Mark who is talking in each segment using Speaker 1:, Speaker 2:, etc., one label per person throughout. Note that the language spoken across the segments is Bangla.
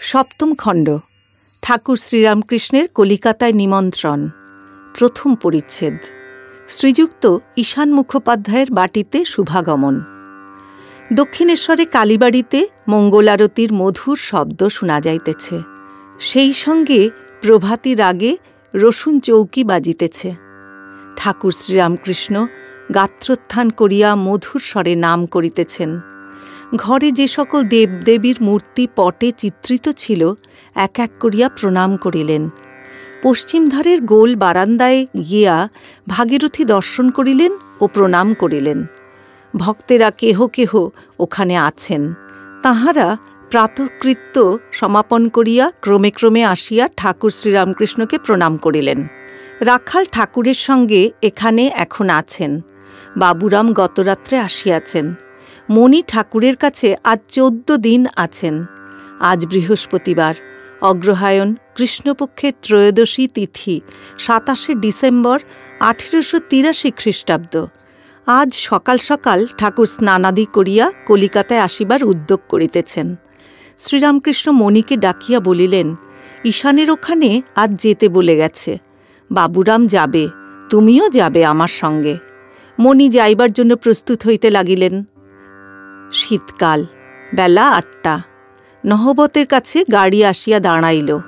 Speaker 1: সপ্তম খণ্ড। ঠাকুর শ্রীরামকৃষ্ণের কলিকাতায় নিমন্ত্রণ। প্রথম পরিচ্ছেদ। শ্রীযুক্ত ঈশান মুখোপাধ্যায়ের বাটিতে শুভাগমন। দক্ষিণেশ্বরে কালীবাড়িতে মঙ্গলারতির মধুর শব্দ শোনা যাইতেছে। সেই সঙ্গে প্রভাতির আগে রসুন চৌকি বাজিতেছে। ঠাকুর শ্রীরামকৃষ্ণ গাত্রোত্থান করিয়া মধুর স্বরে নাম করিতেছেন। ঘরে যে সকল দেবদেবীর মূর্তি পটে চিত্রিত ছিল, এক এক করিয়া প্রণাম করিলেন। পশ্চিম ধারের গোল বারান্দায় গিয়া ভাগীরথী দর্শন করিলেন ও প্রণাম করিলেন। ভক্তেরা কেহ কেহ ওখানে আছেন। তাহারা প্রাতকৃত্য সমাপন করিয়া ক্রমে ক্রমে আসিয়া ঠাকুর শ্রীরামকৃষ্ণকে প্রণাম করিলেন। রাখাল ঠাকুরের সঙ্গে এখানে এখন আছেন। বাবুরাম গতরাত্রে আসিয়াছেন। মণি ঠাকুরের কাছে আজ চোদ্দ দিন আছেন। আজ বৃহস্পতিবার, অগ্রহায়ণ, কৃষ্ণপক্ষের ত্রয়োদশী তিথি, সাতাশে ডিসেম্বর, আঠেরোশো তিরাশি খ্রিস্টাব্দ। আজ সকাল সকাল ঠাকুর স্নানাদি করিয়া কলিকাতায় আসিবার উদ্যোগ করিতেছেন। শ্রীরামকৃষ্ণ মণিকে ডাকিয়া বলিলেন, ঈশানের ওখানে আজ যেতে বলে গেছে। বাবুরাম যাবে, তুমিও যাবে আমার সঙ্গে। মণি যাইবার জন্য প্রস্তুত হইতে লাগিলেন। শীতকাল। বেলা আটটা। নহবতের কাছে গাড়ি আসিয়া দাঁড়াইল।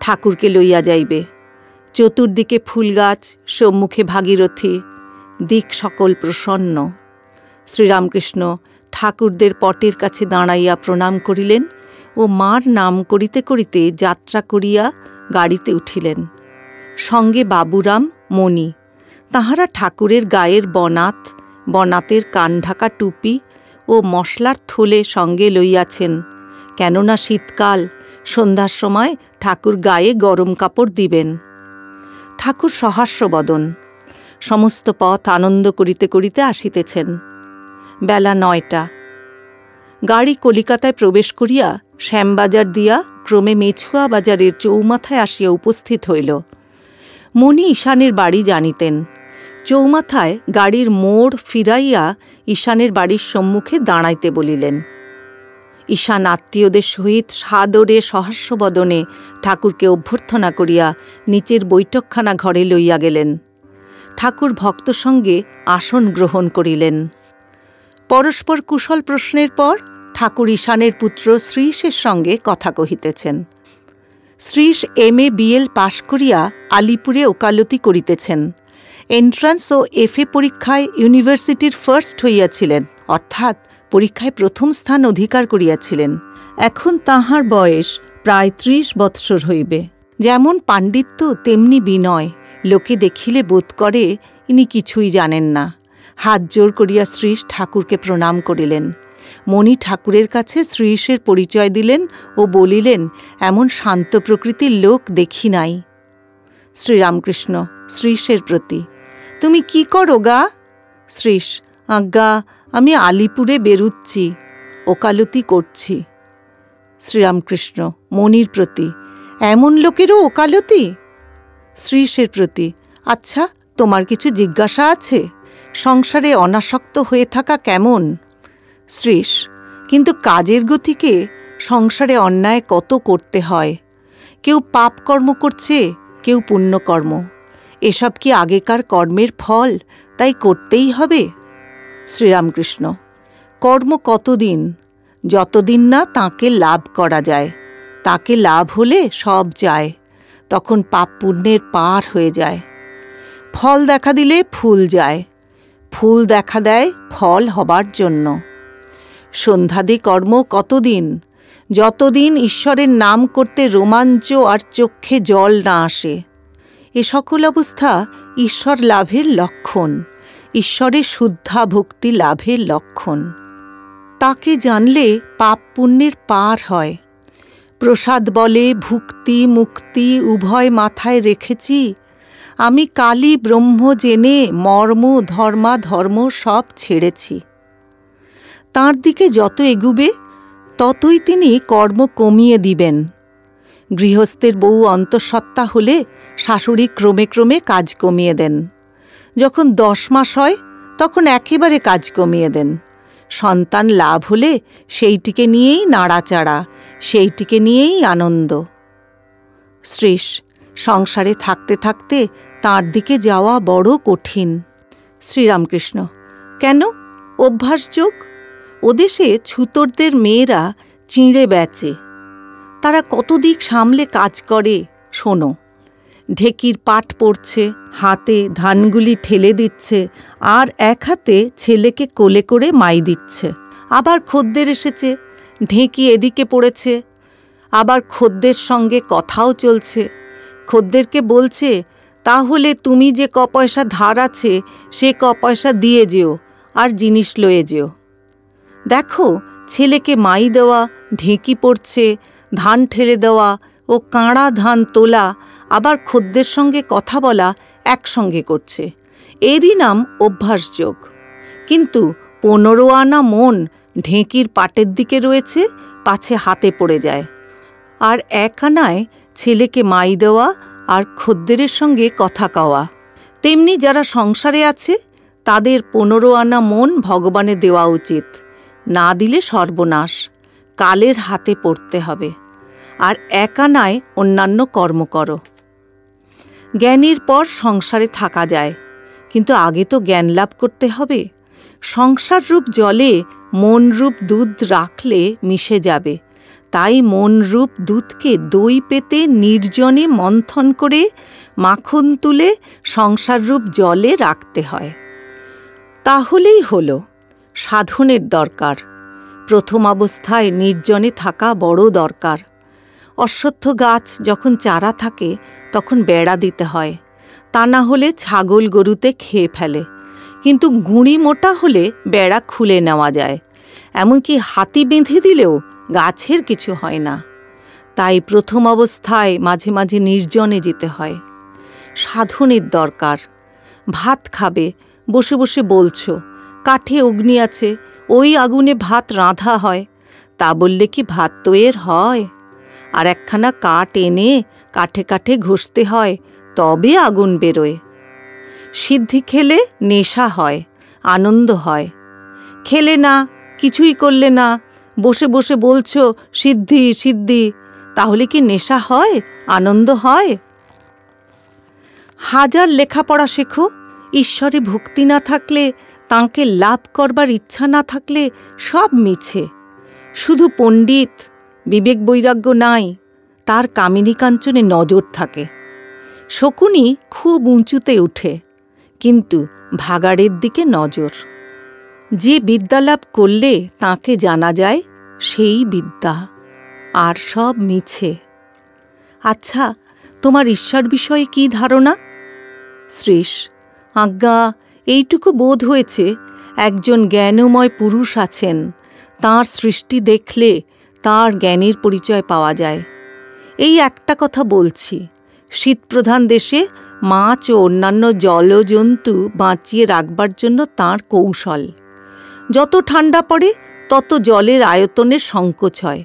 Speaker 1: ঠাকুরকে লইয়া যাইবে। চতুর্দিকে ফুলগাছ, সম্মুখে ভাগীরথী, দিক সকল প্রসন্ন। শ্রীরামকৃষ্ণ ঠাকুরদের পটের কাছে দাঁড়াইয়া প্রণাম করিলেন ও মার নাম করিতে করিতে যাত্রা করিয়া গাড়িতে উঠিলেন। সঙ্গে বাবুরাম, মণি। তাহারা ঠাকুরের গায়ের বনাত, বনাতের কান ঢাকা টুপি ও মশলার থলে সঙ্গে লইয়াছেন, কেননা শীতকাল, সন্ধ্যার সময় ঠাকুর গায়ে গরম কাপড় দিবেন। ঠাকুর সহাস্যবদন, সমস্ত পথ আনন্দ করিতে করিতে আসিতেছেন। বেলা নয়টা। গাড়ি কলিকাতায় প্রবেশ করিয়া শ্যামবাজার দিয়া ক্রমে মেছুয়া বাজারের চৌমাথায় আসিয়া উপস্থিত হইল। মণি ঈশানের বাড়ি জানিতেন চৌমাথায় গাড়ির মোড় ফিরাইয়া ঈশানের বাড়ির সম্মুখে দাঁড়াইতে বলিলেন। ঈশান আত্মীয়দের সহিত সাদরে সহাস্যবদনে ঠাকুরকে অভ্যর্থনা করিয়া নিচের বৈঠকখানা ঘরে লইয়া গেলেন। ঠাকুর ভক্ত সঙ্গে আসন গ্রহণ করিলেন। পরস্পর কুশল প্রশ্নের পর ঠাকুর ঈশানের পুত্র শ্রীশের সঙ্গে কথা কহিতেছেন। Srish M A BL pass করিয়া আলিপুরে ওকালতি করিতেছেন। এন্ট্রান্স ও এফএ পরীক্ষায় ইউনিভার্সিটির ফার্স্ট হইয়াছিলেন, অর্থাৎ পরীক্ষায় প্রথম স্থান অধিকার করিয়াছিলেন। এখন তাহার বয়স প্রায় ত্রিশ বৎসর হইবে। যেমন পাণ্ডিত্য, তেমনি বিনয়। লোকে দেখিলে বোধ করে, ইনি কিছুই জানেন না। হাত জোর করিয়া শ্রীশ ঠাকুরকে প্রণাম করিলেন। মণি ঠাকুরের কাছে শ্রীশের পরিচয় দিলেন ও বলিলেন, এমন শান্ত প্রকৃতির লোক দেখি নাই। শ্রীরামকৃষ্ণ শ্রীশের প্রতি তুমি কি করো গা? শ্রীশ, আজ্ঞা, আমি আলিপুরে বেরুচ্ছি, ওকালতি করছি। শ্রীরামকৃষ্ণ মনির প্রতি, এমন লোকেরও ওকালতি? শ্রীশের প্রতি আচ্ছা তোমার কিছু জিজ্ঞাসা আছে? সংসারে অনাসক্ত হয়ে থাকা কেমন? শ্রীশ, কিন্তু কাজের গতিকে সংসারে অন্যায় কত করতে হয়? কেউ পাপ কর্ম করছে, কেউ পুণ্যকর্ম। এসব কি আগেকার কর্মের ফল? তাই করতেই হবে? শ্রীরামকৃষ্ণ, কর্ম কতদিন? যতদিন না তাকে লাভ করা যায়। তাকে লাভ হলে সব যায়। তখন পাপ পুণ্যের পার হয়ে যায়। ফল দেখা দিলে ফুল যায়। ফুল দেখা দেয় ফল হবার জন্য। সন্ধ্যাদি কর্ম কতদিন? যতদিন ঈশ্বরের নাম করতে রোমাঞ্চ আর চক্ষে জল না আসে। এ সকল অবস্থা ঈশ্বর লাভের লক্ষণ, ঈশ্বরের শুদ্ধা ভক্তি লাভের লক্ষণ। তাকে জানলে পাপ পুণ্যের পার হয়। প্রসাদ বলে, ভুক্তি, মুক্তি উভয় মাথায় রেখেছি। আমি কালী ব্রহ্ম জেনে মর্ম, ধর্মা, ধর্ম সব ছেড়েছি। তাঁর দিকে যত এগুবে, ততই তিনি কর্ম কমিয়ে দিবেন। গৃহস্থের বউ অন্তঃসত্ত্বা হলে শাশুড়ি ক্রমে ক্রমে কাজ কমিয়ে দেন। যখন দশ মাস হয়, তখন একেবারে কাজ কমিয়ে দেন। সন্তান লাভ হলে সেইটিকে নিয়েই নাড়াচাড়া, সেইটিকে নিয়েই আনন্দ। শ্রীষ সংসারে থাকতে থাকতে তার দিকে যাওয়া বড় কঠিন। শ্রীরামকৃষ্ণ, কেন? অভ্যাসযোগ ওদেশে ছুতরদের মেয়েরা চিঁড়ে বেচে। তারা কত দিক সামলে কাজ করে, শোনো। ঢেকির পাট পড়ছে, হাতে ধানগুলি ঠেলে দিচ্ছে, আর এক হাতে ছেলেকে কোলে করে মাই দিচ্ছে। আবার খদ্দের এসেছে, ঢেঁকি এদিকে পড়েছে, আবার খদ্দের সঙ্গে কথাও চলছে। খদ্দেরকে বলছে, তাহলে তুমি যে ক পয়সা ধার আছে, সে ক পয়সা দিয়ে যেও, আর জিনিস লয়ে যেও। দেখো, ছেলেকে মাই দেওয়া, ঢেঁকি পড়ছে ধান ঠেলে দেওয়া ও কাঁড়া ধান তোলা, আবার খদ্দের সঙ্গে কথা বলা একসঙ্গে করছে। এরই নাম অভ্যাসযোগ। কিন্তু পনেরো আনা মন ঢেঁকির পাটের দিকে রয়েছে, পাছে হাতে পড়ে যায়। আর এক আনায় ছেলেকে মাই দেওয়া আর খদ্দেরের সঙ্গে কথা কওয়া। তেমনি যারা সংসারে আছে, তাদের পনেরো আনা মন ভগবানে দেওয়া উচিত। না দিলে সর্বনাশ। কালের হাতে পড়তে হবে, আর এক আনায় অন্যান্য কর্ম করো। জ্ঞানীর পর সংসারে থাকা যায়, কিন্তু আগে তো জ্ঞান লাভ করতে হবে। সংসার রূপ জলে, মন রূপ দুধ রাখলে মিশে যাবে। তাই মন রূপ দুধকে দই পেতে নির্জনে মন্থন করে মাখন তুলে সংসার রূপ জলে রাখতে হয়। তাহলেই হল, সাধনের দরকার। প্রথম অবস্থায় নির্জনে থাকা বড় দরকার। অশ্বত্থ গাছ যখন চারা থাকে, তখন বেড়া দিতে হয়। তা না হলে ছাগল গরুতে খেয়ে ফেলে। কিন্তু গুঁড়ি মোটা হলে বেড়া খুলে নেওয়া যায়। এমনকি হাতি বেঁধে দিলেও গাছের কিছু হয় না। তাই প্রথম অবস্থায় মাঝে মাঝে নির্জনে যেতে হয়। সাধনের দরকার। ভাত খাবে, বসে বসে বলছো, কাঠে অগ্নি আছে ওই আগুনে ভাত রাঁধা হয়। তা বললে কি ভাত তো এর হয়? আর একখানা কাঠ এনে কাঠে কাঠে ঘষতে হয়, তবে আগুন বেরোয়। সিদ্ধি খেলে নেশা হয়, আনন্দ হয়। খেলে না, কিছুই করলে না, বসে বসে বলছো, সিদ্ধি সিদ্ধি, তাহলে কি নেশা হয়, আনন্দ হয়? হাজার লেখাপড়া শেখো, ঈশ্বরে ভক্তি না থাকলে তাঁকে লাভ করবার ইচ্ছা না থাকলে সব মিছে। শুধু পণ্ডিত, বিবেক বৈরাগ্য নাই, তার কামিনী কাঞ্চনে নজর থাকে। শকুনি খুব উঁচুতে উঠে, কিন্তু ভাগাড়ের দিকে নজর। যে বিদ্যালাভ করলে তাকে জানা যায়, সেই বিদ্যা। আর সব মিছে। আচ্ছা তোমার ঈশ্বর বিষয়ে কি ধারণা? শ্রীষ আজ্ঞা এইটুকু বোধ হয়েছে একজন জ্ঞানময় পুরুষ আছেন। তার সৃষ্টি দেখলে তার জ্ঞানের পরিচয় পাওয়া যায়। এই একটা কথা বলছি, শীতপ্রধান দেশে মাছ ও অন্যান্য জলজন্তু বাঁচিয়ে রাখবার জন্য তার কৌশল। যত ঠান্ডা পড়ে, তত জলের আয়তনের সংকোচ হয়।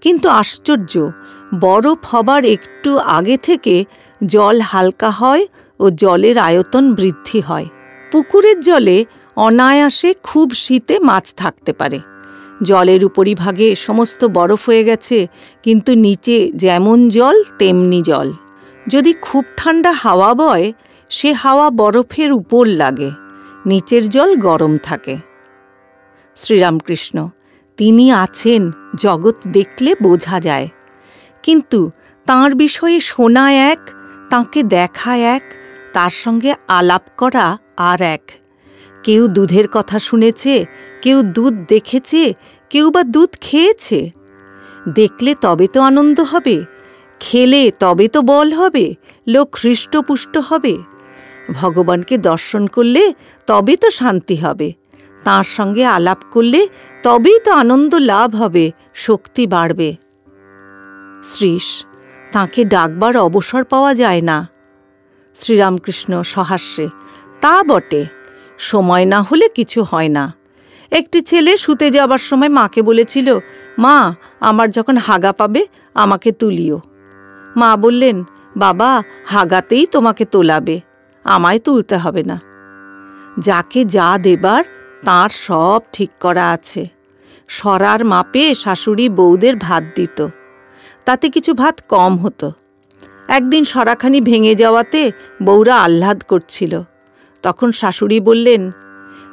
Speaker 1: কিন্তু আশ্চর্য, বরফ হবার একটু আগে থেকে জল হালকা হয় ও জলের আয়তন বৃদ্ধি হয়। পুকুরের জলে অনায়াসে খুব শীতে মাছ থাকতে পারে। জলের উপরিভাগে সমস্ত বরফ হয়ে গেছে, কিন্তু নিচে যেমন জল, তেমনি জল। যদি খুব ঠান্ডা হাওয়া বয়, সে হাওয়া বরফের উপর লাগে। নিচের জল গরম থাকে। শ্রীরামকৃষ্ণ, তিনি আছেন, জগৎ দেখলে বোঝা যায়। কিন্তু তাঁর বিষয়ে শোনা এক, তাঁকে দেখা এক, তার সঙ্গে আলাপ করা আর এক। কেউ দুধের কথা শুনেছে, কেউ দুধ দেখেছে, কেউ বা দুধ খেয়েছে। দেখলে তবে তো আনন্দ হবে, খেলে তবে তো বল হবে, লোক হৃষ্টপুষ্ট হবে। ভগবানকে দর্শন করলে তবে তো শান্তি হবে, তাঁর সঙ্গে আলাপ করলে তবেই তো আনন্দ লাভ হবে, শক্তি বাড়বে। শ্রীশ, তাঁকে ডাকবার অবসর পাওয়া যায় না। শ্রীরামকৃষ্ণ সহাস্যে তা বটে। সময় না হলে কিছু হয় না। একটি ছেলে শুতে যাবার সময় মাকে বলেছিল, মা, আমার যখন হাগা পাবে, আমাকে তুলিও। মা বললেন, বাবা, হাগাতেই তোমাকে তোলাবে, আমায় তুলতে হবে না। যাকে যা দেবার, তার সব ঠিক করা আছে। সরার মাপে শাশুড়ি বউদের ভাত দিত। তাতে কিছু ভাত কম হতো। একদিন সরাখানি ভেঙে যাওয়াতে বউরা আহ্লাদ করছিল। তখন শাশুড়ি বললেন,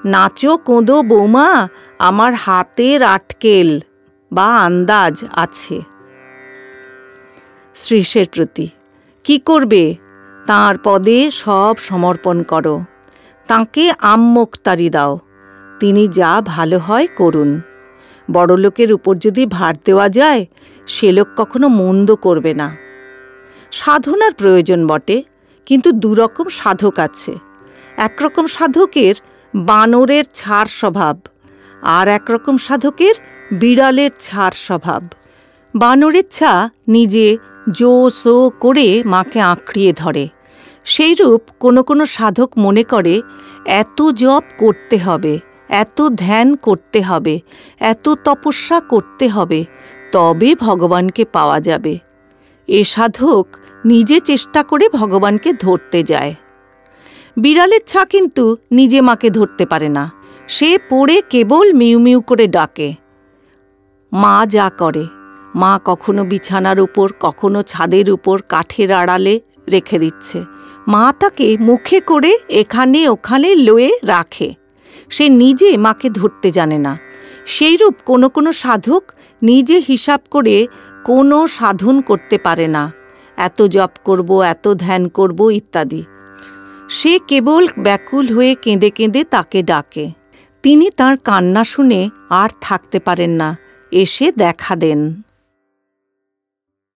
Speaker 1: নাচো কোঁদো বৌমা, আমার হাতের আটকেল বা আন্দাজ আছে। শ্রীষের প্রতি, কি করবে? তাঁর পদে সব সমর্পণ করো। তাঁকে আম্মোক্তারি দাও। তিনি যা ভালো হয় করুন। বড়লোকের উপর যদি ভার দেওয়া যায়, সে লোক কখনো মন্দ করবে না। সাধনার প্রয়োজন বটে, কিন্তু দুরকম সাধক আছে। একরকম সাধকের বানরের ছাড় স্বভাব আর একরকম সাধকের বিড়ালের ছাড় স্বভাব। বানরের ছা নিজে জো সো করে মাকে আঁকড়িয়ে ধরে। সেইরূপ কোনো কোনো সাধক মনে করে, এত জপ করতে হবে, এত ধ্যান করতে হবে, এত তপস্যা করতে হবে, তবে ভগবানকে পাওয়া যাবে। এ সাধক নিজে চেষ্টা করে ভগবানকে ধরতে যায়। বিড়ালের ছা কিন্তু নিজে মাকে ধরতে পারে না। সে পড়ে কেবল মিউ মিউ করে ডাকে। মা যা করে, মা কখনো বিছানার উপর, কখনো ছাদের উপর কাঠের আড়ালে রেখে দিচ্ছে। মা তাকে মুখে করে এখানে ওখানে লয়ে রাখে। সে নিজে মাকে ধরতে জানে না। সেইরূপ কোনো কোনো সাধক নিজে হিসাব করে কোনো সাধন করতে পারে না। এত জপ করব, এত ধ্যান করব ইত্যাদি। সে কেবল ব্যাকুল হয়ে কেঁদে কেঁদে তাকে ডাকে। তিনি তার কান্না শুনে আর থাকতে পারেন না। এসে দেখা দেন।